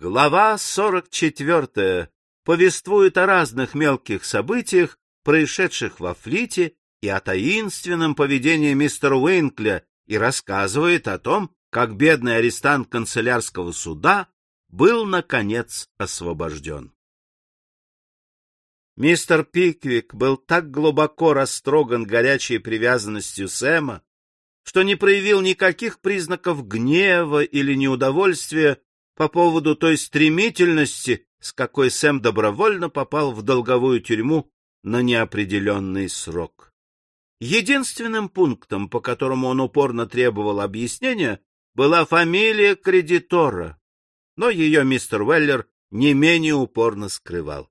Глава 44 повествует о разных мелких событиях, происшедших во флите, и о таинственном поведении мистера Уинкля, и рассказывает о том, как бедный арестант канцелярского суда был, наконец, освобожден. Мистер Пиквик был так глубоко растроган горячей привязанностью Сэма, что не проявил никаких признаков гнева или неудовольствия по поводу той стремительности, с какой Сэм добровольно попал в долговую тюрьму на неопределенный срок. Единственным пунктом, по которому он упорно требовал объяснения, была фамилия кредитора, но ее мистер Уэллер не менее упорно скрывал.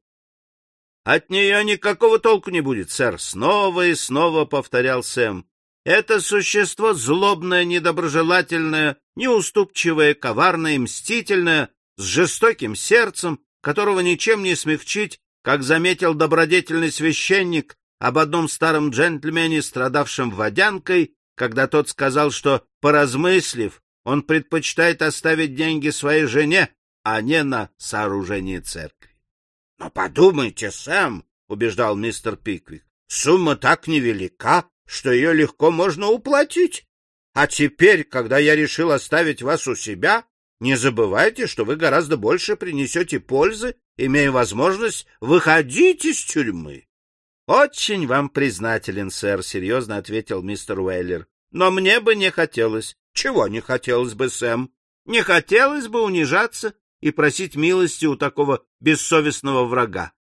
— От нее никакого толку не будет, сэр, — снова и снова повторял Сэм. Это существо злобное, недоброжелательное, неуступчивое, коварное мстительное, с жестоким сердцем, которого ничем не смягчить, как заметил добродетельный священник об одном старом джентльмене, страдавшем водянкой, когда тот сказал, что, поразмыслив, он предпочитает оставить деньги своей жене, а не на сооружение церкви. — Но подумайте, Сэм, — убеждал мистер Пиквик, — сумма так невелика, что ее легко можно уплатить. А теперь, когда я решил оставить вас у себя, не забывайте, что вы гораздо больше принесете пользы, имея возможность выходить из тюрьмы. — Очень вам признателен, сэр, — серьезно ответил мистер Уэйлер. — Но мне бы не хотелось. — Чего не хотелось бы, Сэм? Не хотелось бы унижаться и просить милости у такого бессовестного врага.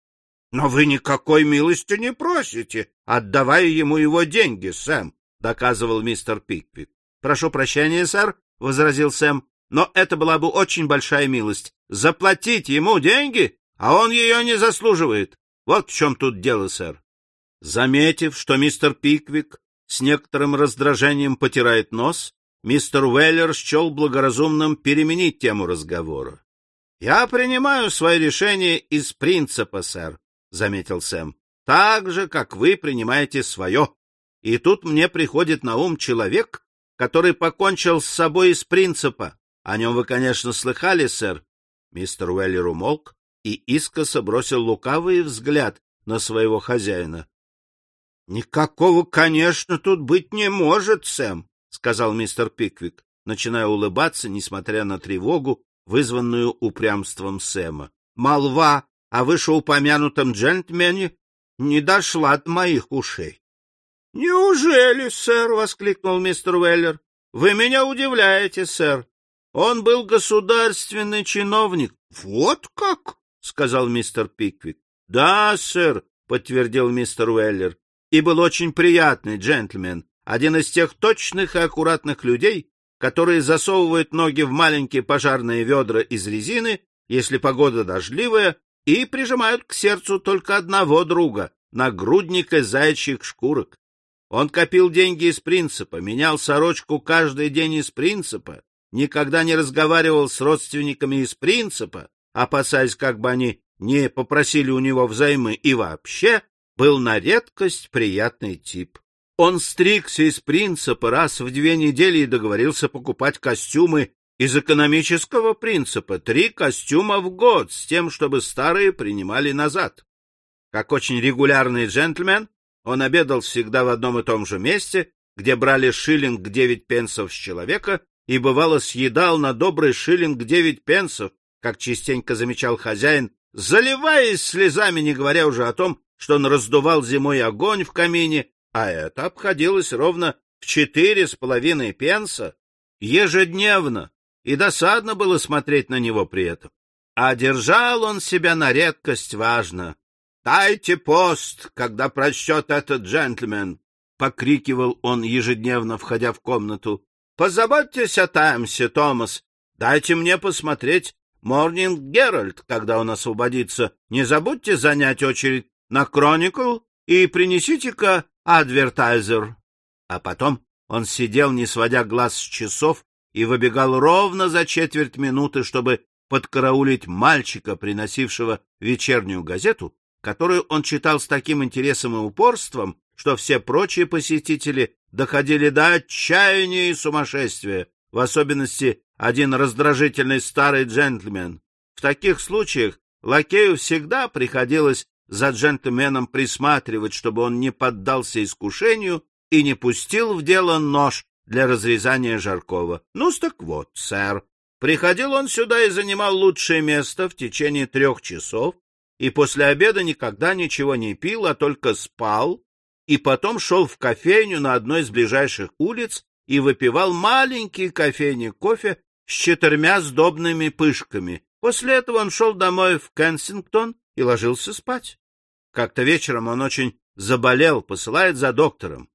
Но вы никакой милости не просите, отдавая ему его деньги, Сэм, — доказывал мистер Пиквик. — Прошу прощения, сэр, — возразил Сэм, — но это была бы очень большая милость. Заплатить ему деньги, а он ее не заслуживает. Вот в чем тут дело, сэр. Заметив, что мистер Пиквик с некоторым раздражением потирает нос, мистер Уэллер счел благоразумным переменить тему разговора. — Я принимаю свое решение из принципа, сэр, — заметил Сэм, — так же, как вы принимаете свое. И тут мне приходит на ум человек, который покончил с собой из принципа. О нем вы, конечно, слыхали, сэр. Мистер Уэллер умолк и искоса бросил лукавый взгляд на своего хозяина. — Никакого, конечно, тут быть не может, Сэм, — сказал мистер Пиквик, начиная улыбаться, несмотря на тревогу, вызванную упрямством Сэма. — Молва о вышеупомянутом джентльмене не дошла до моих ушей. — Неужели, сэр? — воскликнул мистер Уэллер. — Вы меня удивляете, сэр. Он был государственный чиновник. — Вот как? — сказал мистер Пиквик. — Да, сэр, — подтвердил мистер Уэллер. — И был очень приятный джентльмен, один из тех точных и аккуратных людей, которые засовывают ноги в маленькие пожарные ведра из резины, если погода дождливая, и прижимают к сердцу только одного друга — нагрудника заячьих шкурок. Он копил деньги из принципа, менял сорочку каждый день из принципа, никогда не разговаривал с родственниками из принципа, опасаясь, как бы они не попросили у него взаймы, и вообще был на редкость приятный тип. Он стригся из принципа раз в две недели и договорился покупать костюмы из экономического принципа три костюма в год с тем, чтобы старые принимали назад. Как очень регулярный джентльмен, он обедал всегда в одном и том же месте, где брали шиллинг девять пенсов с человека и, бывало, съедал на добрый шиллинг девять пенсов, как частенько замечал хозяин, заливаясь слезами, не говоря уже о том, что он раздувал зимой огонь в камине, а это обходилось ровно в четыре с половиной пенса ежедневно и досадно было смотреть на него при этом. А держал он себя на редкость важно. «Дайте пост, когда прочтет этот джентльмен!» — покрикивал он ежедневно, входя в комнату. «Позаботьтесь о Таймсе, Томас. Дайте мне посмотреть Морнинг Геральт, когда он освободится. Не забудьте занять очередь на Кроникл и принесите-ка Адвертайзер». А потом он сидел, не сводя глаз с часов, и выбегал ровно за четверть минуты, чтобы подкараулить мальчика, приносившего вечернюю газету, которую он читал с таким интересом и упорством, что все прочие посетители доходили до отчаяния и сумасшествия, в особенности один раздражительный старый джентльмен. В таких случаях лакею всегда приходилось за джентльменом присматривать, чтобы он не поддался искушению и не пустил в дело нож для разрезания жаркого. ну так вот, сэр. Приходил он сюда и занимал лучшее место в течение трех часов, и после обеда никогда ничего не пил, а только спал, и потом шел в кофейню на одной из ближайших улиц и выпивал маленький кофейник кофе с четырьмя сдобными пышками. После этого он шел домой в Кенсингтон и ложился спать. Как-то вечером он очень заболел, посылает за доктором.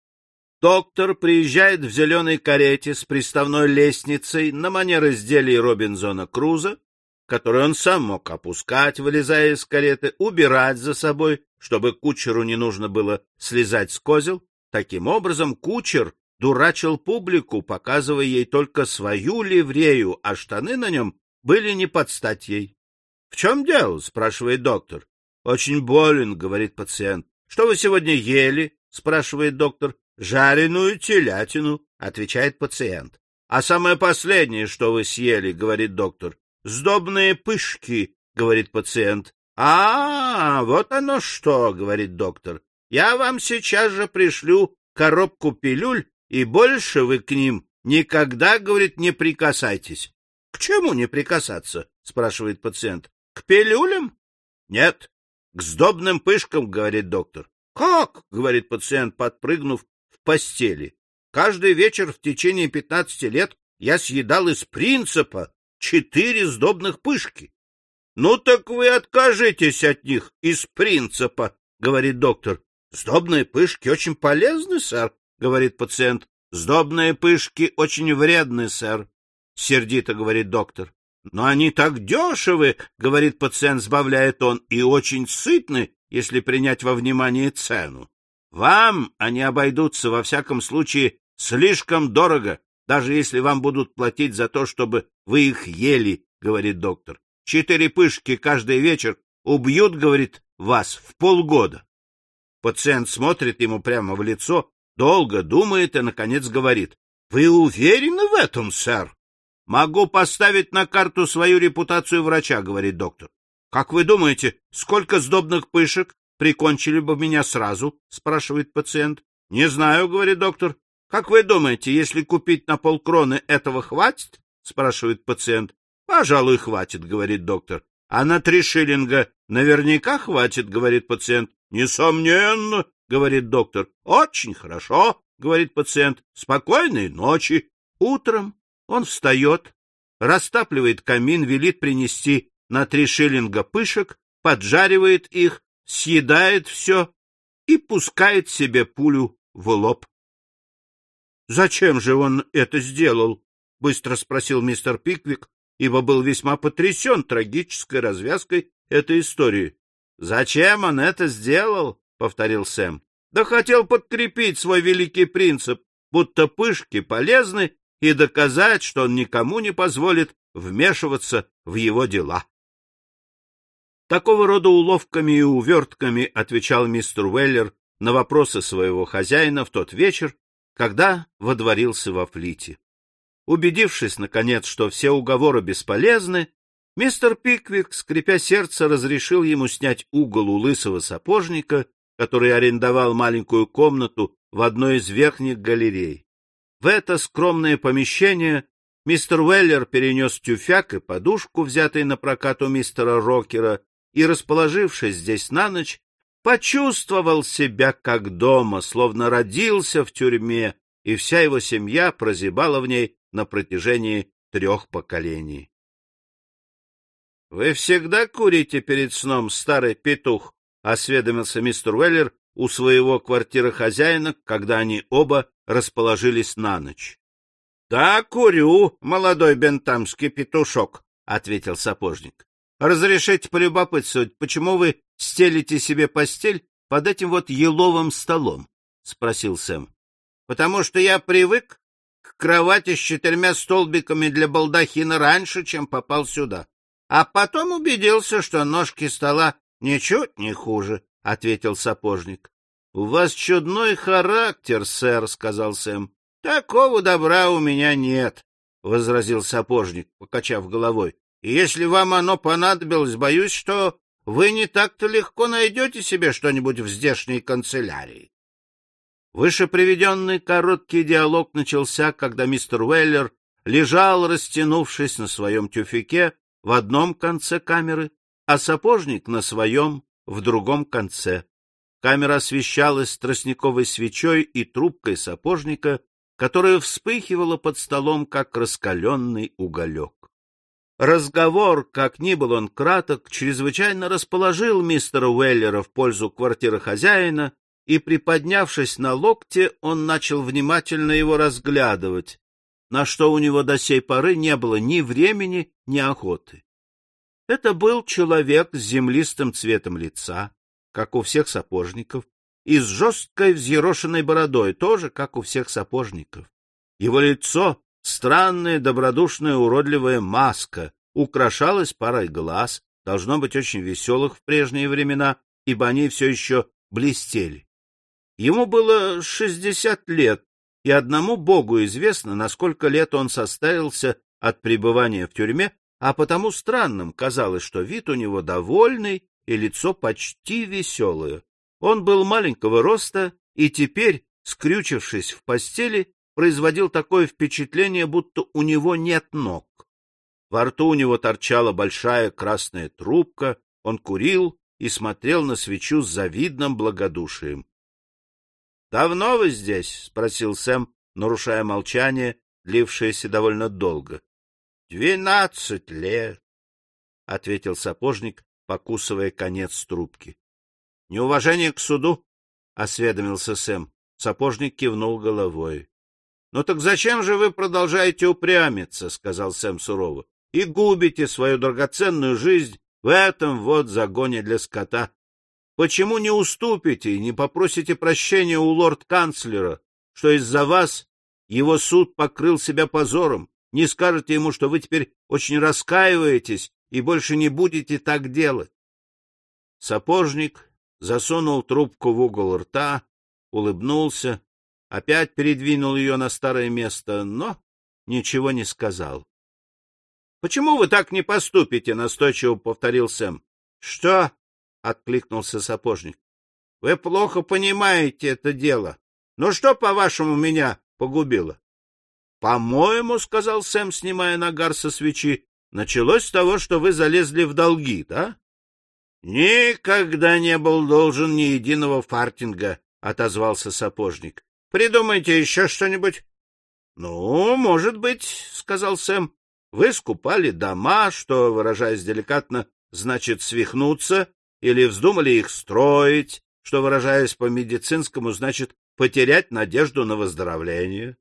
Доктор приезжает в зеленой карете с приставной лестницей на манер изделий Робинзона Круза, который он сам мог опускать, вылезая из кареты, убирать за собой, чтобы кучеру не нужно было слезать с козел. Таким образом, кучер дурачил публику, показывая ей только свою ливрею, а штаны на нем были не под стать ей. — В чем дело? — спрашивает доктор. — Очень болен, — говорит пациент. — Что вы сегодня ели? — спрашивает доктор. — Жареную телятину, — отвечает пациент. — А самое последнее, что вы съели, — говорит доктор. — Сдобные пышки, — говорит пациент. А, — вот оно что, — говорит доктор. — Я вам сейчас же пришлю коробку пилюль, и больше вы к ним никогда, — говорит, — не прикасайтесь. — К чему не прикасаться? — спрашивает пациент. — К пилюлям? — Нет, к сдобным пышкам, — говорит доктор. — Как? — говорит пациент, подпрыгнув постели. — Каждый вечер в течение пятнадцати лет я съедал из принципа четыре сдобных пышки. — Ну так вы откажитесь от них из принципа, — говорит доктор. — Сдобные пышки очень полезны, сэр, — говорит пациент. — Сдобные пышки очень вредны, сэр, — сердито говорит доктор. — Но они так дешевы, — говорит пациент, сбавляя тон, — и очень сытны, если принять во внимание цену. Вам они обойдутся, во всяком случае, слишком дорого, даже если вам будут платить за то, чтобы вы их ели, — говорит доктор. Четыре пышки каждый вечер убьют, — говорит, — вас в полгода. Пациент смотрит ему прямо в лицо, долго думает и, наконец, говорит. — Вы уверены в этом, сэр? Могу поставить на карту свою репутацию врача, говорит доктор. Как вы думаете, сколько сдобных пышек прикончили бы меня сразу? спрашивает пациент. Не знаю, говорит доктор. Как вы думаете, если купить на полкроны, этого хватит? спрашивает пациент. Пожалуй, хватит, говорит доктор. А на три шиллинга наверняка хватит, говорит пациент. Несомненно, говорит доктор. Очень хорошо, говорит пациент. Спокойной ночи. Утром он встает, растапливает камин, велит принести на три шиллинга пышек, поджаривает их, съедает все и пускает себе пулю в лоб. — Зачем же он это сделал? — быстро спросил мистер Пиквик, ибо был весьма потрясен трагической развязкой этой истории. — Зачем он это сделал? — повторил Сэм. — Да хотел подкрепить свой великий принцип, будто пышки полезны и доказать, что он никому не позволит вмешиваться в его дела. Такого рода уловками и увертками отвечал мистер Уэллер на вопросы своего хозяина в тот вечер, когда водворился во флите. Убедившись, наконец, что все уговоры бесполезны, мистер Пиквик, скрипя сердце, разрешил ему снять угол у лысого сапожника, который арендовал маленькую комнату в одной из верхних галерей. В это скромное помещение мистер Уэллер перенес тюфяк и подушку, взятый на прокат у мистера Рокера, и, расположившись здесь на ночь, почувствовал себя как дома, словно родился в тюрьме, и вся его семья прозябала в ней на протяжении трех поколений. — Вы всегда курите перед сном, старый петух? — осведомился мистер Уэллер у своего квартиры хозяина, когда они оба расположились на ночь. — Да, курю, молодой бентамский петушок, — ответил сапожник. — Разрешите полюбопытствовать, почему вы стелите себе постель под этим вот еловым столом? — спросил Сэм. — Потому что я привык к кровати с четырьмя столбиками для балдахина раньше, чем попал сюда. А потом убедился, что ножки стола ничуть не хуже, — ответил сапожник. — У вас чудной характер, сэр, — сказал Сэм. — Такого добра у меня нет, — возразил сапожник, покачав головой. И если вам оно понадобилось, боюсь, что вы не так-то легко найдете себе что-нибудь в здешней канцелярии. Выше приведенный короткий диалог начался, когда мистер Уэллер лежал, растянувшись на своем тюфике в одном конце камеры, а сапожник на своем в другом конце. Камера освещалась тростниковой свечой и трубкой сапожника, которая вспыхивала под столом, как раскаленный уголек. Разговор, как ни был он краток, чрезвычайно расположил мистера Уэллера в пользу квартиры хозяина, и, приподнявшись на локте, он начал внимательно его разглядывать, на что у него до сей поры не было ни времени, ни охоты. Это был человек с землистым цветом лица, как у всех сапожников, и с жесткой взъерошенной бородой, тоже как у всех сапожников. Его лицо, странная, добродушная, уродливая маска, украшалось парой глаз, должно быть очень веселых в прежние времена, ибо они все еще блестели. Ему было шестьдесят лет, и одному Богу известно, на сколько лет он составился от пребывания в тюрьме, а потому странным казалось, что вид у него довольный и лицо почти веселое. Он был маленького роста и теперь, скрючившись в постели, производил такое впечатление, будто у него нет ног. Во рту у него торчала большая красная трубка, он курил и смотрел на свечу с завидным благодушием. — Давно вы здесь? — спросил Сэм, нарушая молчание, длившееся довольно долго. — Двенадцать лет, — ответил сапожник, покусывая конец трубки. — Неуважение к суду? — осведомился Сэм. Сапожник кивнул головой. — Ну так зачем же вы продолжаете упрямиться? — сказал Сэм сурово. — И губите свою драгоценную жизнь в этом вот загоне для скота. Почему не уступите и не попросите прощения у лорд-канцлера, что из-за вас его суд покрыл себя позором? Не скажете ему, что вы теперь очень раскаиваетесь и больше не будете так делать? Сапожник засунул трубку в угол рта, улыбнулся, опять передвинул ее на старое место, но ничего не сказал. — Почему вы так не поступите? — настойчиво повторил Сэм. — Что? — откликнулся сапожник. — Вы плохо понимаете это дело. Ну что, по-вашему, меня погубило? — По-моему, — сказал Сэм, снимая нагар со свечи, — началось с того, что вы залезли в долги, да? — Никогда не был должен ни единого фартинга, — отозвался сапожник. — Придумайте еще что-нибудь. — Ну, может быть, — сказал Сэм. — Вы скупали дома, что, выражаясь деликатно, значит свихнуться, или вздумали их строить, что, выражаясь по-медицинскому, значит потерять надежду на выздоровление.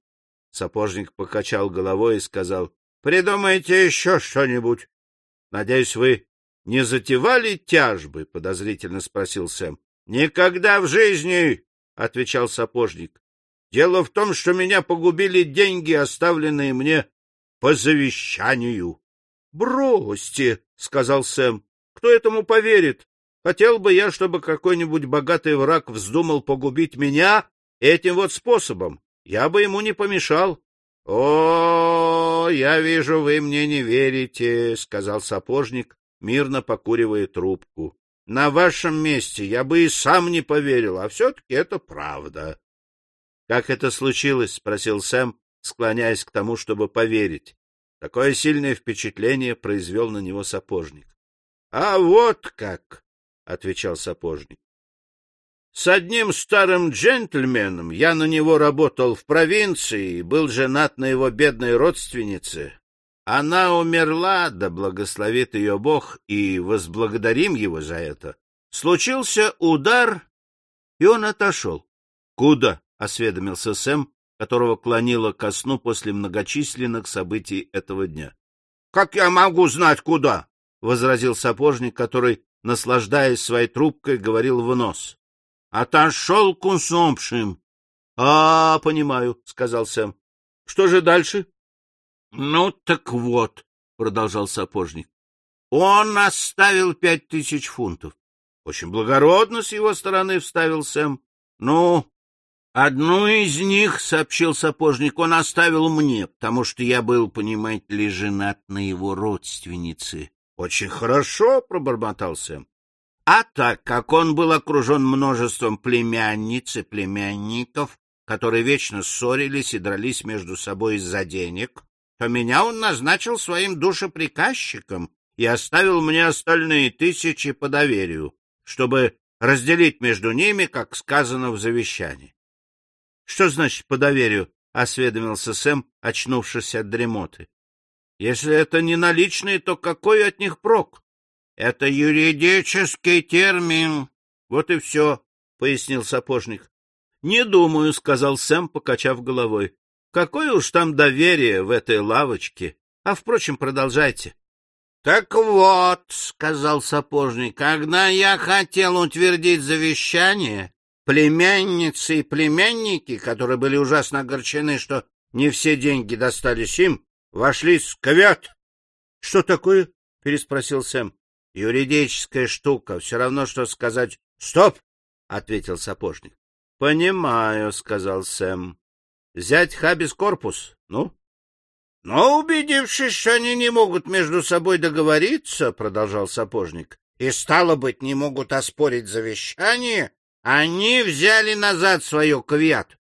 Сапожник покачал головой и сказал, — Придумайте еще что-нибудь. — Надеюсь, вы не затевали тяжбы? — подозрительно спросил Сэм. — Никогда в жизни, — отвечал сапожник. — Дело в том, что меня погубили деньги, оставленные мне по завещанию. — Бросьте, — сказал Сэм. — Кто этому поверит? Хотел бы я, чтобы какой-нибудь богатый враг вздумал погубить меня этим вот способом. Я бы ему не помешал. — О, я вижу, вы мне не верите, — сказал сапожник, мирно покуривая трубку. — На вашем месте я бы и сам не поверил, а все-таки это правда. — Как это случилось? — спросил Сэм, склоняясь к тому, чтобы поверить. Такое сильное впечатление произвел на него сапожник. — А вот как! отвечал сапожник. С одним старым джентльменом я на него работал в провинции и был женат на его бедной родственнице. Она умерла, да благословит ее Бог, и возблагодарим его за это. Случился удар, и он отошел. — Куда? — осведомился Сэм, которого клонило ко сну после многочисленных событий этого дня. — Как я могу знать, куда? — возразил сапожник, который наслаждаясь своей трубкой, говорил в нос. — Отошел к усопшим. — А, понимаю, — сказал Сэм. — Что же дальше? — Ну, так вот, — продолжал сапожник. — Он оставил пять тысяч фунтов. — Очень благородно с его стороны, — вставил Сэм. — Ну, — Одну из них, — сообщил сапожник, — он оставил мне, потому что я был, понимаете ли, женат на его родственнице. — Очень хорошо, — пробормотал Сэм. А так как он был окружен множеством племянниц и племянников, которые вечно ссорились и дрались между собой из-за денег, то меня он назначил своим душеприказчиком и оставил мне остальные тысячи по доверию, чтобы разделить между ними, как сказано в завещании. — Что значит по доверию? — осведомился Сэм, очнувшись от дремоты. — Если это не наличные, то какой от них прок? — Это юридический термин. Вот и все, — пояснил сапожник. — Не думаю, — сказал Сэм, покачав головой. — Какое уж там доверие в этой лавочке. А, впрочем, продолжайте. — Так вот, — сказал сапожник, — когда я хотел утвердить завещание, племянницы и племянники, которые были ужасно огорчены, что не все деньги достались им, вошли с ковят. — Что такое? — переспросил Сэм. — Юридическая штука. Все равно, что сказать «стоп», — ответил сапожник. — Понимаю, — сказал Сэм. — Взять хабис корпус, ну? Но, убедившись, что они не могут между собой договориться, — продолжал сапожник, — и, стало быть, не могут оспорить завещание, они взяли назад свое квят,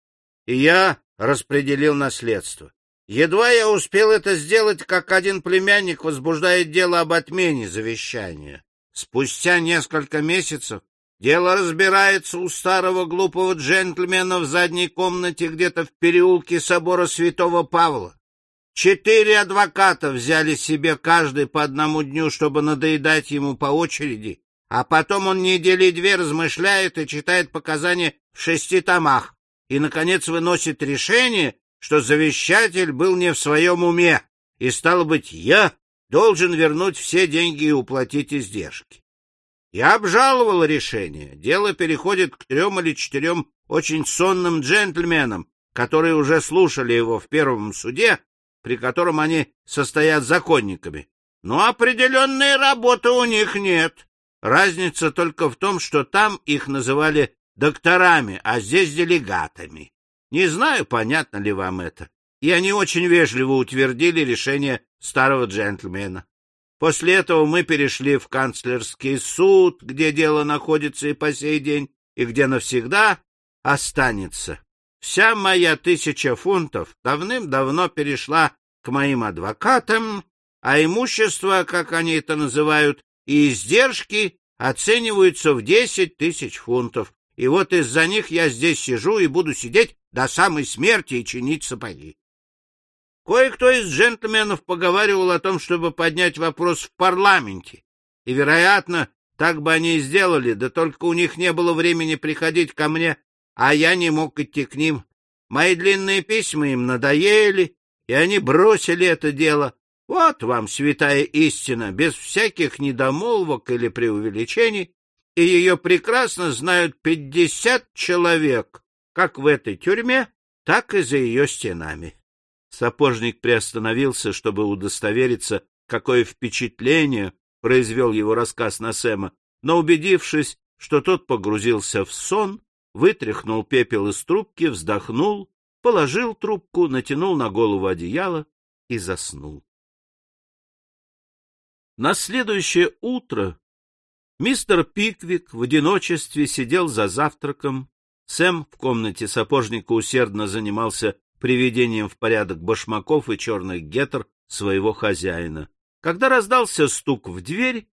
и я распределил наследство. Едва я успел это сделать, как один племянник возбуждает дело об отмене завещания. Спустя несколько месяцев дело разбирается у старого глупого джентльмена в задней комнате где-то в переулке собора святого Павла. Четыре адвоката взяли себе каждый по одному дню, чтобы надоедать ему по очереди, а потом он недели две размышляет и читает показания в шести томах, и, наконец, выносит решение, что завещатель был не в своем уме, и, стало быть, я должен вернуть все деньги и уплатить издержки. Я обжаловал решение. Дело переходит к трем или четырем очень сонным джентльменам, которые уже слушали его в первом суде при котором они состоят законниками. Но определенной работы у них нет. Разница только в том, что там их называли докторами, а здесь делегатами. Не знаю, понятно ли вам это. И они очень вежливо утвердили решение старого джентльмена. После этого мы перешли в канцлерский суд, где дело находится и по сей день, и где навсегда останется. Вся моя тысяча фунтов давным-давно перешла к моим адвокатам, а имущество, как они это называют, и издержки оцениваются в десять тысяч фунтов. И вот из-за них я здесь сижу и буду сидеть до самой смерти и чинить сапоги. Кое-кто из джентльменов поговаривал о том, чтобы поднять вопрос в парламенте, и, вероятно, так бы они и сделали, да только у них не было времени приходить ко мне а я не мог идти к ним. Мои длинные письма им надоели, и они бросили это дело. Вот вам святая истина, без всяких недомолвок или преувеличений, и ее прекрасно знают пятьдесят человек, как в этой тюрьме, так и за ее стенами. Сапожник приостановился, чтобы удостовериться, какое впечатление произвел его рассказ на Сэма, но, убедившись, что тот погрузился в сон, вытряхнул пепел из трубки, вздохнул, положил трубку, натянул на голову одеяло и заснул. На следующее утро мистер Пиквик в одиночестве сидел за завтраком. Сэм в комнате сапожника усердно занимался приведением в порядок башмаков и черных гетер своего хозяина. Когда раздался стук в дверь,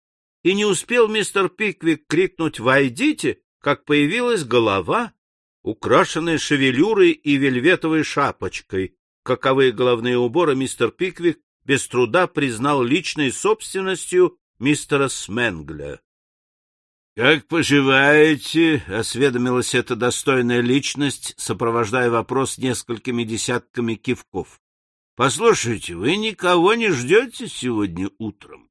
и не успел мистер Пиквик крикнуть «Войдите!», как появилась голова, украшенная шевелюрой и вельветовой шапочкой, каковые головные уборы мистер Пиквик без труда признал личной собственностью мистера Сменгля. — Как поживаете? — осведомилась эта достойная личность, сопровождая вопрос несколькими десятками кивков. — Послушайте, вы никого не ждете сегодня утром?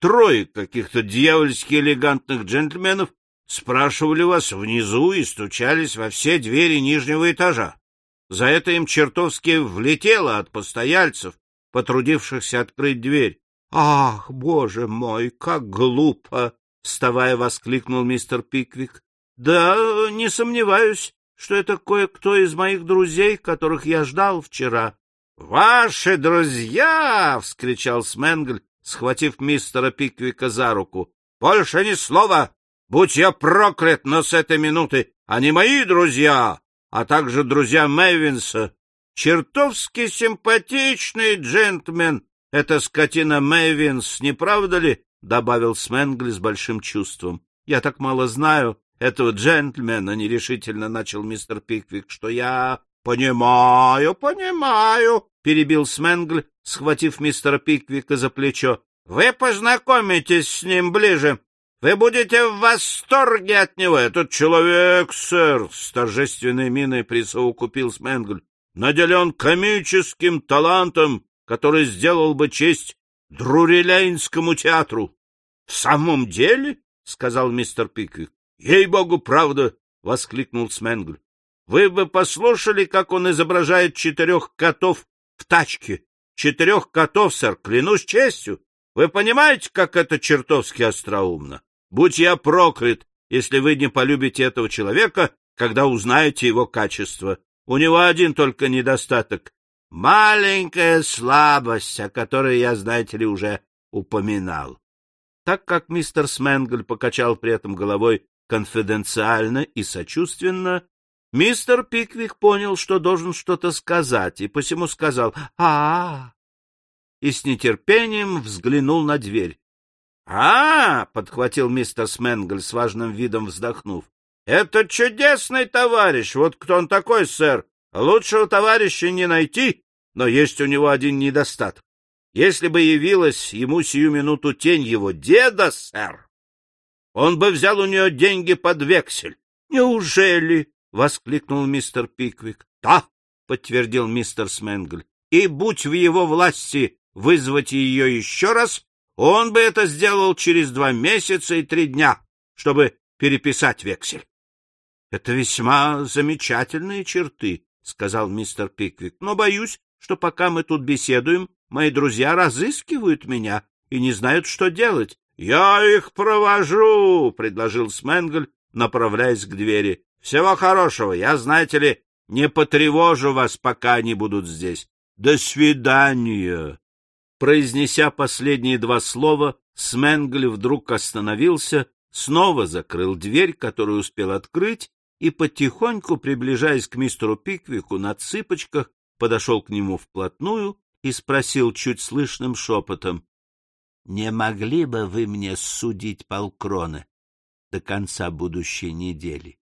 Трое каких-то дьявольски элегантных джентльменов спрашивали вас внизу и стучались во все двери нижнего этажа. За это им чертовски влетело от постояльцев, потрудившихся открыть дверь. — Ах, боже мой, как глупо! — вставая, воскликнул мистер Пиквик. — Да, не сомневаюсь, что это кое-кто из моих друзей, которых я ждал вчера. — Ваши друзья! — вскричал Сменгль, схватив мистера Пиквика за руку. — Больше ни слова! Будь я проклят, но с этой минуты они мои друзья, а также друзья Мэйвинса. Чертовски симпатичный джентльмен, это скотина Мэйвинс, не правда ли? — добавил Сменгли с большим чувством. — Я так мало знаю этого джентльмена, — нерешительно начал мистер Пиквик, — что я... — Понимаю, понимаю, — перебил Сменгль, схватив мистера Пиквика за плечо. — Вы познакомитесь с ним ближе. Вы будете в восторге от него. Этот человек, сэр, — с торжественной миной присовокупил Сменгль, — наделен комическим талантом, который сделал бы честь Друрилейнскому театру. — В самом деле? — сказал мистер Пиквик. — Ей-богу, правда! — воскликнул Сменгль. — Вы бы послушали, как он изображает четырех котов в тачке. Четырех котов, сэр, клянусь честью. Вы понимаете, как это чертовски остроумно? Будь я проклят, если вы не полюбите этого человека, когда узнаете его качество. У него один только недостаток Маленькая слабость, о которой я, знаете ли, уже упоминал. Так как мистер Сменгль покачал при этом головой конфиденциально и сочувственно, мистер Пиквик понял, что должен что-то сказать, и посему сказал а, -а, -а и с нетерпением взглянул на дверь. «А — подхватил мистер Сменгль с важным видом вздохнув. — Это чудесный товарищ! Вот кто он такой, сэр! Лучшего товарища не найти, но есть у него один недостаток. Если бы явилась ему сию минуту тень его деда, сэр, он бы взял у нее деньги под вексель. — Неужели? — воскликнул мистер Пиквик. — Да, — подтвердил мистер Сменгль. — И будь в его власти вызвать ее еще раз, он бы это сделал через два месяца и три дня, чтобы переписать вексель. — Это весьма замечательные черты, — сказал мистер Пиквик. — Но боюсь, что пока мы тут беседуем, мои друзья разыскивают меня и не знают, что делать. — Я их провожу, — предложил Сменгль, направляясь к двери. — Всего хорошего. Я, знаете ли, не потревожу вас, пока они будут здесь. До свидания. Произнеся последние два слова, Сменгль вдруг остановился, снова закрыл дверь, которую успел открыть, и, потихоньку приближаясь к мистеру Пиквику на цыпочках, подошел к нему вплотную и спросил чуть слышным шепотом, — Не могли бы вы мне судить полкроны до конца будущей недели?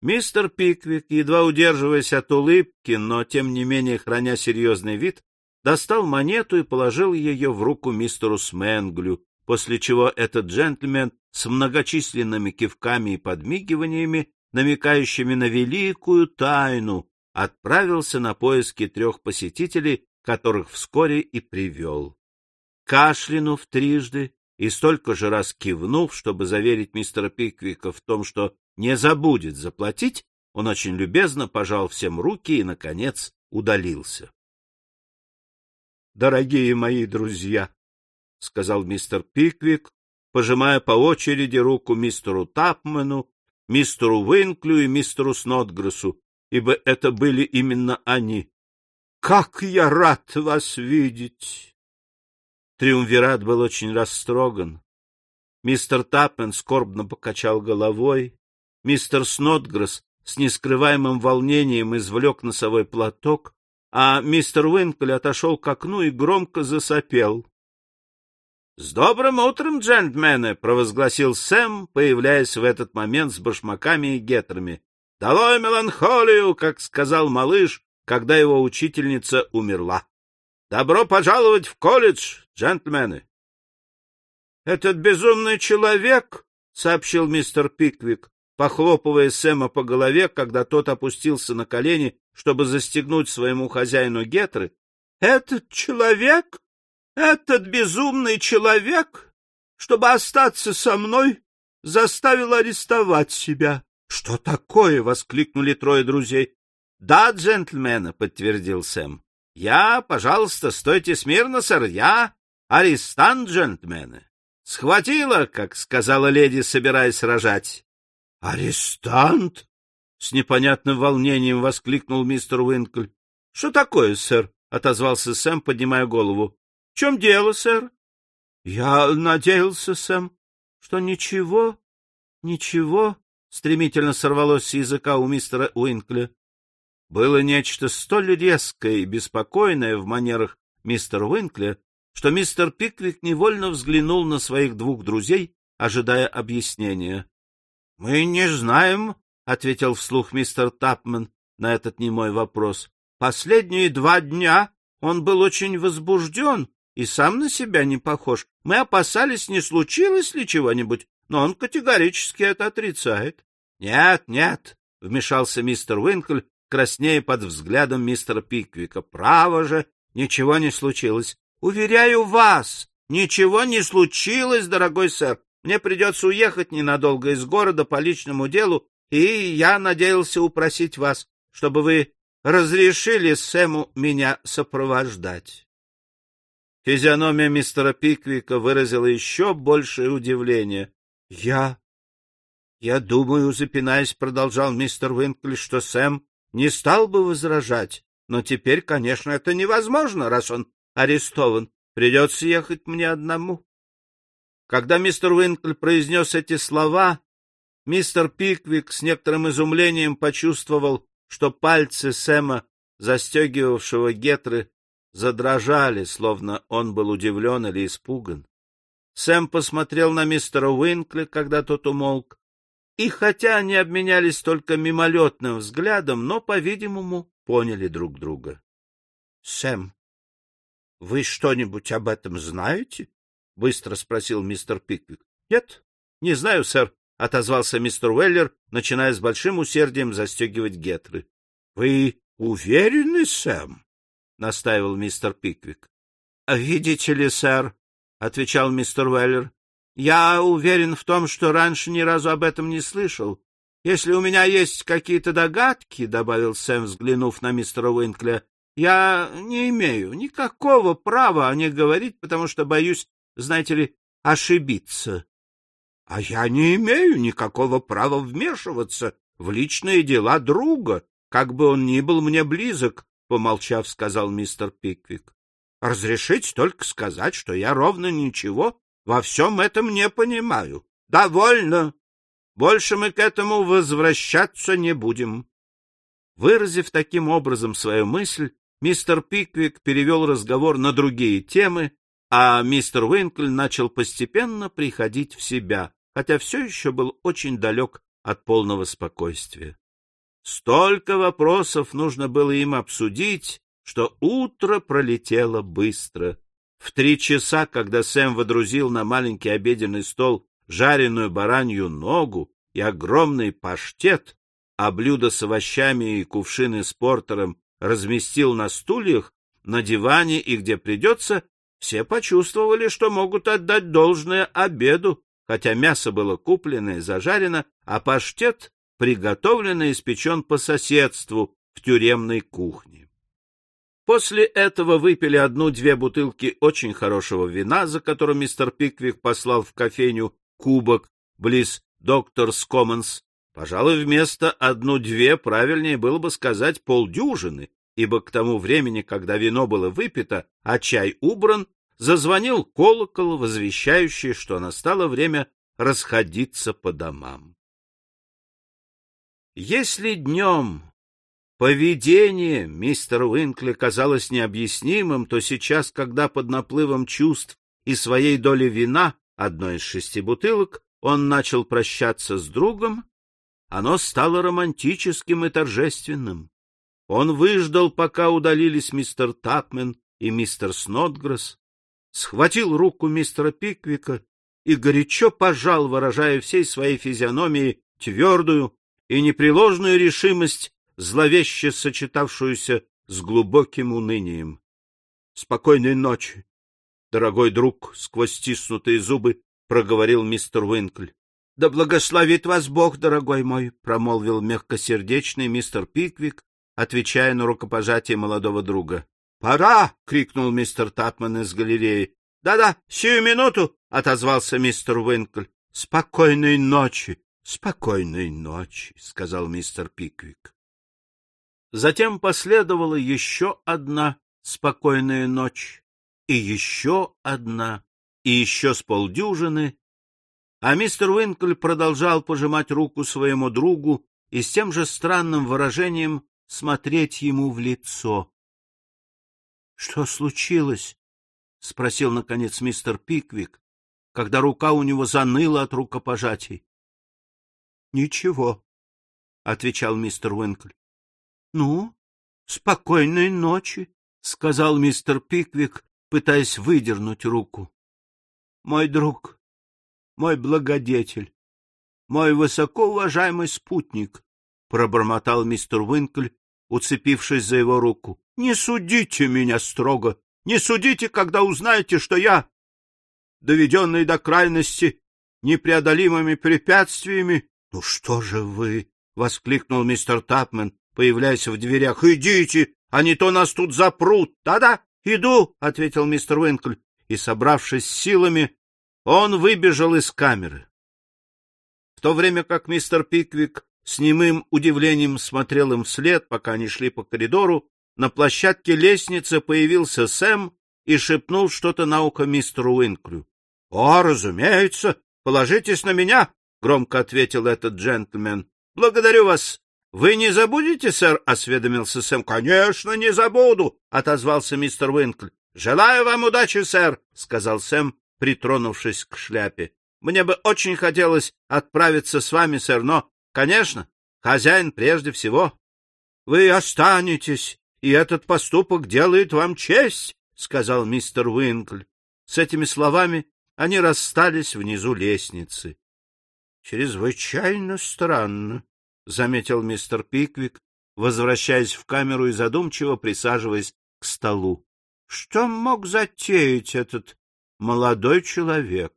Мистер Пиквик, едва удерживаясь от улыбки, но тем не менее храня серьезный вид, достал монету и положил ее в руку мистеру Сменглю, после чего этот джентльмен с многочисленными кивками и подмигиваниями намекающими на великую тайну, отправился на поиски трех посетителей, которых вскоре и привел. Кашлянув трижды и столько же раз кивнув, чтобы заверить мистера Пиквика в том, что не забудет заплатить, он очень любезно пожал всем руки и, наконец, удалился. — Дорогие мои друзья, — сказал мистер Пиквик, пожимая по очереди руку мистеру Тапмену мистеру Уинклю и мистеру Снотгрессу, ибо это были именно они. «Как я рад вас видеть!» Триумвират был очень растроган. Мистер Таппен скорбно покачал головой. Мистер Снотгресс с нескрываемым волнением извлек носовой платок, а мистер Уинкль отошел к окну и громко засопел. — С добрым утром, джентльмены! — провозгласил Сэм, появляясь в этот момент с башмаками и гетрами. — Долой меланхолию, как сказал малыш, когда его учительница умерла. Добро пожаловать в колледж, джентльмены! — Этот безумный человек, — сообщил мистер Пиквик, похлопывая Сэма по голове, когда тот опустился на колени, чтобы застегнуть своему хозяину гетры, — этот человек этот безумный человек, чтобы остаться со мной, заставил арестовать себя. — Что такое? — воскликнули трое друзей. — Да, джентльмены, — подтвердил Сэм. — Я, пожалуйста, стойте смирно, сэр, я арестант, джентльмены. Схватила, как сказала леди, собираясь рожать. — Арестант? С непонятным волнением воскликнул мистер Уинкль. — Что такое, сэр? — отозвался Сэм, поднимая голову. — В чем дело, сэр? — Я надеялся, Сэм, что ничего, ничего, — стремительно сорвалось с языка у мистера Уинкля. Было нечто столь резкое и беспокойное в манерах мистера Уинкля, что мистер Пиквик невольно взглянул на своих двух друзей, ожидая объяснения. — Мы не знаем, — ответил вслух мистер Тапман на этот немой вопрос. — Последние два дня он был очень возбужден и сам на себя не похож. Мы опасались, не случилось ли чего-нибудь, но он категорически это отрицает. — Нет, нет, — вмешался мистер Уинкль, краснея под взглядом мистера Пиквика. — Право же, ничего не случилось. Уверяю вас, ничего не случилось, дорогой сэр. Мне придется уехать ненадолго из города по личному делу, и я надеялся упросить вас, чтобы вы разрешили Сэму меня сопровождать. Физиономия мистера Пиквика выразила еще большее удивление. — Я... Я думаю, запинаясь, продолжал мистер Уинкли, что Сэм не стал бы возражать, но теперь, конечно, это невозможно, раз он арестован. Придется ехать мне одному. Когда мистер Уинкль произнес эти слова, мистер Пиквик с некоторым изумлением почувствовал, что пальцы Сэма, застегивавшего гетры, задрожали, словно он был удивлен или испуган. Сэм посмотрел на мистера Уинкля, когда тот умолк, и хотя они обменялись только мимолетным взглядом, но, по-видимому, поняли друг друга. — Сэм, вы что-нибудь об этом знаете? — быстро спросил мистер Пиквик. — Нет, не знаю, сэр, — отозвался мистер Уэллер, начиная с большим усердием застегивать гетры. — Вы уверены, Сэм? — настаивал мистер Пиквик. — Видите ли, сэр, — отвечал мистер Уэллер, — я уверен в том, что раньше ни разу об этом не слышал. Если у меня есть какие-то догадки, — добавил Сэм, взглянув на мистера Уинкля, я не имею никакого права о них говорить, потому что боюсь, знаете ли, ошибиться. — А я не имею никакого права вмешиваться в личные дела друга, как бы он ни был мне близок, — помолчав, сказал мистер Пиквик. — Разрешите только сказать, что я ровно ничего во всем этом не понимаю. Довольно. Больше мы к этому возвращаться не будем. Выразив таким образом свою мысль, Мистер Пиквик перевел разговор на другие темы, а мистер Уинкль начал постепенно приходить в себя, хотя все еще был очень далек от полного спокойствия. Столько вопросов нужно было им обсудить, что утро пролетело быстро. В три часа, когда Сэм водрузил на маленький обеденный стол жареную баранью ногу и огромный паштет, а блюдо с овощами и кувшины с портером разместил на стульях, на диване и где придется, все почувствовали, что могут отдать должное обеду, хотя мясо было куплено и зажарено, а паштет приготовлен и испечен по соседству в тюремной кухне. После этого выпили одну-две бутылки очень хорошего вина, за которым мистер Пиквик послал в кофейню кубок близ Докторс Коммонс, Пожалуй, вместо одну-две правильнее было бы сказать полдюжины, ибо к тому времени, когда вино было выпито, а чай убран, зазвонил колокол, возвещающий, что настало время расходиться по домам. Если днем поведение мистера Уинкли казалось необъяснимым, то сейчас, когда под наплывом чувств и своей доли вина, одной из шести бутылок, он начал прощаться с другом, оно стало романтическим и торжественным. Он выждал, пока удалились мистер Тапмен и мистер Снотгресс, схватил руку мистера Пиквика и горячо пожал, выражая всей своей физиономией твердую и непреложную решимость, зловеще сочетавшуюся с глубоким унынием. — Спокойной ночи, дорогой друг! — сквозь стиснутые зубы проговорил мистер Уинкль. — Да благословит вас Бог, дорогой мой, — промолвил мягкосердечный мистер Пиквик, отвечая на рукопожатие молодого друга. — Пора! — крикнул мистер Татман из галереи. «Да — Да-да, сию минуту! — отозвался мистер Уинкль. — Спокойной ночи, — Спокойной ночи, — сказал мистер Пиквик. Затем последовала еще одна спокойная ночь, и еще одна, и еще с полдюжины, а мистер Уинкль продолжал пожимать руку своему другу и с тем же странным выражением смотреть ему в лицо. — Что случилось? — спросил, наконец, мистер Пиквик, когда рука у него заныла от рукопожатий. — Ничего, — отвечал мистер Уинкль. — Ну, спокойной ночи, — сказал мистер Пиквик, пытаясь выдернуть руку. — Мой друг, мой благодетель, мой высокоуважаемый спутник, — пробормотал мистер Уинкль, уцепившись за его руку. — Не судите меня строго, не судите, когда узнаете, что я, доведенный до крайности непреодолимыми препятствиями... — Ну что же вы? — воскликнул мистер Тапмен, появляясь в дверях. — Идите, а не то нас тут запрут. Да — Да-да, иду, — ответил мистер Уинкль, и, собравшись силами, он выбежал из камеры. В то время как мистер Пиквик с немым удивлением смотрел им вслед, пока они шли по коридору, на площадке лестницы появился Сэм и шепнул что-то на ухо мистеру Уинклю. — О, разумеется, положитесь на меня, — громко ответил этот джентльмен. — Благодарю вас. — Вы не забудете, сэр? — осведомился Сэм. — Конечно, не забуду, — отозвался мистер Уинкль. — Желаю вам удачи, сэр, — сказал Сэм, притронувшись к шляпе. — Мне бы очень хотелось отправиться с вами, сэр, но Конечно, хозяин прежде всего. Вы останетесь, и этот поступок делает вам честь, — сказал мистер Уинкль. С этими словами они расстались внизу лестницы. — Чрезвычайно странно, — заметил мистер Пиквик, возвращаясь в камеру и задумчиво присаживаясь к столу. — Что мог затеять этот молодой человек?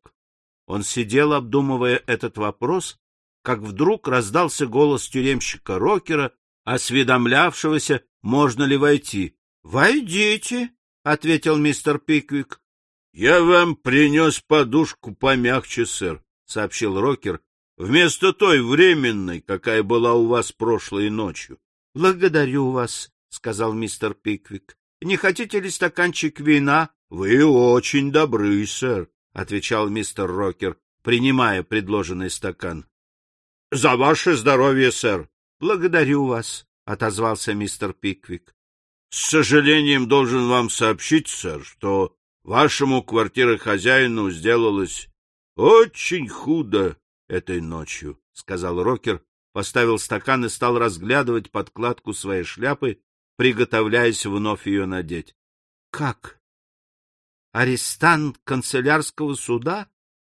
Он сидел, обдумывая этот вопрос, как вдруг раздался голос тюремщика Рокера, осведомлявшегося, можно ли войти. — Войдите, — ответил мистер Пиквик. — Я вам принес подушку помягче, сэр, — сообщил Рокер, — вместо той временной, какая была у вас прошлой ночью. — Благодарю вас, — сказал мистер Пиквик. — Не хотите ли стаканчик вина? — Вы очень добры, сэр, — отвечал мистер Рокер, принимая предложенный стакан. — За ваше здоровье, сэр. — Благодарю вас, — отозвался мистер Пиквик. — С сожалением должен вам сообщить, сэр, что вашему квартирохозяину сделалось очень худо этой ночью, — сказал Рокер, поставил стакан и стал разглядывать подкладку своей шляпы, приготовляясь вновь ее надеть. — Как? Арестант канцелярского суда?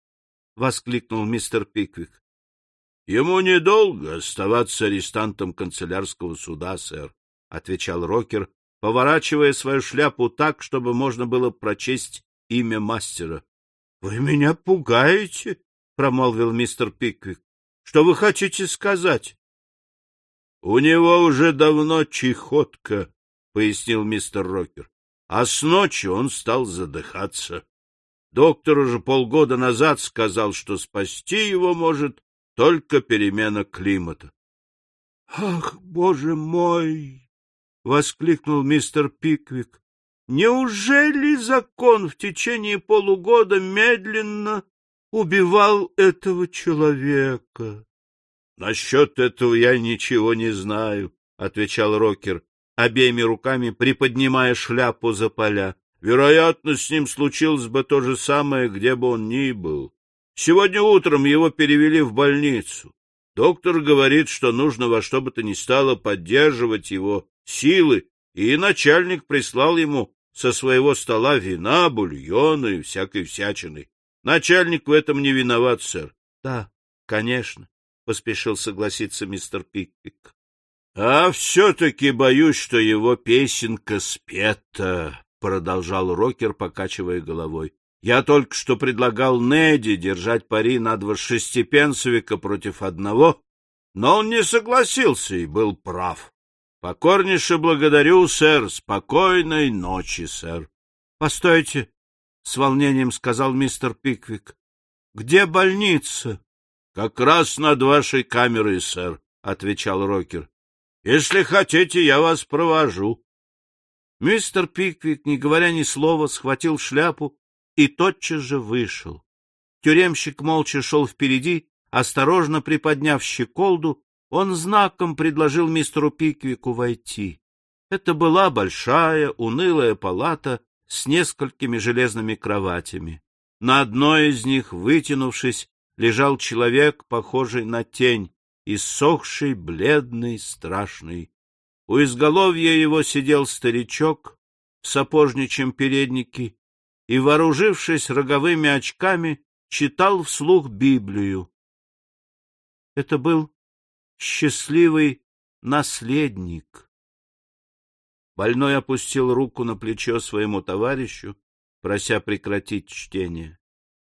— воскликнул мистер Пиквик. — Ему недолго оставаться арестантом канцелярского суда, сэр, — отвечал Рокер, поворачивая свою шляпу так, чтобы можно было прочесть имя мастера. — Вы меня пугаете, — промолвил мистер Пиквик. — Что вы хотите сказать? — У него уже давно чехотка, — пояснил мистер Рокер, — а с ночи он стал задыхаться. Доктор уже полгода назад сказал, что спасти его может только перемена климата. — Ах, боже мой! — воскликнул мистер Пиквик. — Неужели закон в течение полугода медленно убивал этого человека? — Насчет этого я ничего не знаю, — отвечал Рокер, обеими руками приподнимая шляпу за поля. — Вероятно, с ним случилось бы то же самое, где бы он ни был. Сегодня утром его перевели в больницу. Доктор говорит, что нужно во что бы то ни стало поддерживать его силы, и начальник прислал ему со своего стола вина, бульона и всякой всячины. Начальник в этом не виноват, сэр. — Да, конечно, — поспешил согласиться мистер Пикпик. — А все-таки боюсь, что его песенка спета, — продолжал Рокер, покачивая головой. Я только что предлагал Неди держать пари на два шестипенсовика против одного, но он не согласился и был прав. Покорнейше благодарю, сэр. Спокойной ночи, сэр. — Постойте, — с волнением сказал мистер Пиквик. — Где больница? — Как раз над вашей камерой, сэр, — отвечал Рокер. — Если хотите, я вас провожу. Мистер Пиквик, не говоря ни слова, схватил шляпу и тотчас же вышел. Тюремщик молча шел впереди, осторожно приподняв щеколду, он знаком предложил мистеру Пиквику войти. Это была большая, унылая палата с несколькими железными кроватями. На одной из них, вытянувшись, лежал человек, похожий на тень, иссохший, бледный, страшный. У изголовья его сидел старичок в сапожничьем переднике и, вооружившись роговыми очками, читал вслух Библию. Это был счастливый наследник. Больной опустил руку на плечо своему товарищу, прося прекратить чтение.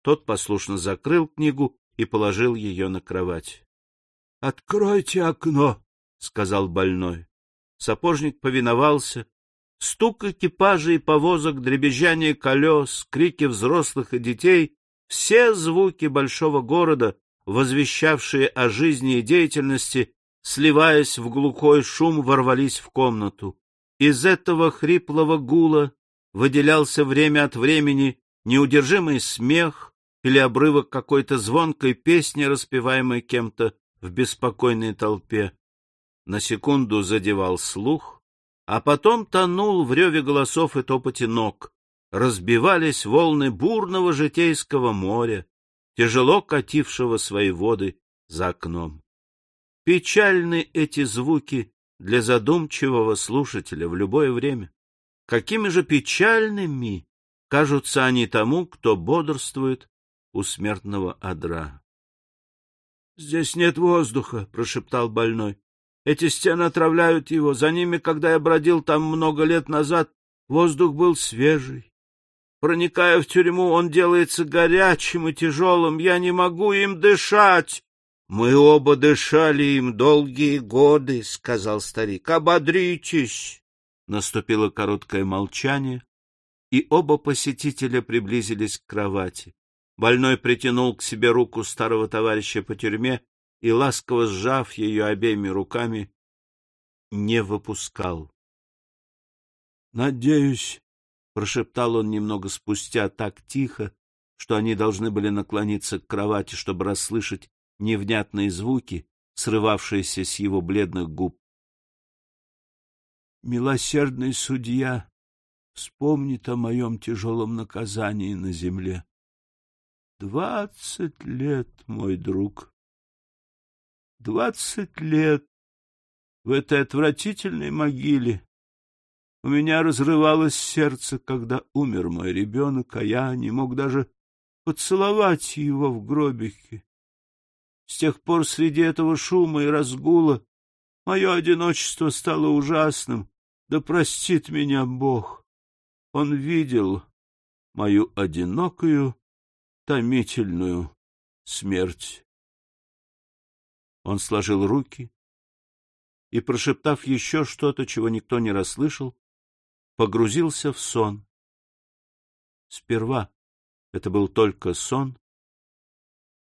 Тот послушно закрыл книгу и положил ее на кровать. — Откройте окно, — сказал больной. Сапожник повиновался. Стук экипажей и повозок, дребезжание колес, крики взрослых и детей — все звуки большого города, возвещавшие о жизни и деятельности, сливаясь в глухой шум, ворвались в комнату. Из этого хриплого гула выделялся время от времени неудержимый смех, или обрывок какой-то звонкой песни, распеваемой кем-то в беспокойной толпе. На секунду задевал слух, а потом тонул в реве голосов и топоте ног. Разбивались волны бурного житейского моря, тяжело катившего свои воды за окном. Печальны эти звуки для задумчивого слушателя в любое время. Какими же печальными кажутся они тому, кто бодрствует у смертного одра. — Здесь нет воздуха, — прошептал больной. — Эти стены отравляют его. За ними, когда я бродил там много лет назад, воздух был свежий. Проникая в тюрьму, он делается горячим и тяжелым. Я не могу им дышать. — Мы оба дышали им долгие годы, — сказал старик. — Ободритесь. Наступило короткое молчание, и оба посетителя приблизились к кровати. Больной притянул к себе руку старого товарища по тюрьме и, ласково сжав ее обеими руками, не выпускал. — Надеюсь, — прошептал он немного спустя так тихо, что они должны были наклониться к кровати, чтобы расслышать невнятные звуки, срывавшиеся с его бледных губ. Милосердный судья вспомнит о моем тяжелом наказании на земле. Двадцать лет, мой друг. Двадцать лет в этой отвратительной могиле. У меня разрывалось сердце, когда умер мой ребенок, а я не мог даже поцеловать его в гробике. С тех пор среди этого шума и разгула мое одиночество стало ужасным. Да простит меня Бог. Он видел мою одинокую томительную смерть. Он сложил руки и, прошептав еще что-то, чего никто не расслышал, погрузился в сон. Сперва это был только сон,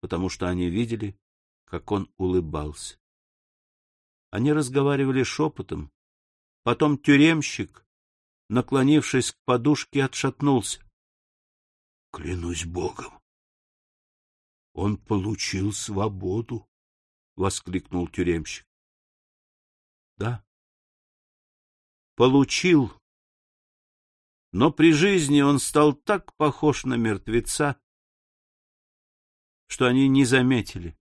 потому что они видели, как он улыбался. Они разговаривали шепотом. Потом тюремщик, наклонившись к подушке, отшатнулся. — Клянусь Богом, он получил свободу, — воскликнул тюремщик. — Да. Получил. Но при жизни он стал так похож на мертвеца, что они не заметили,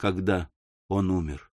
когда он умер.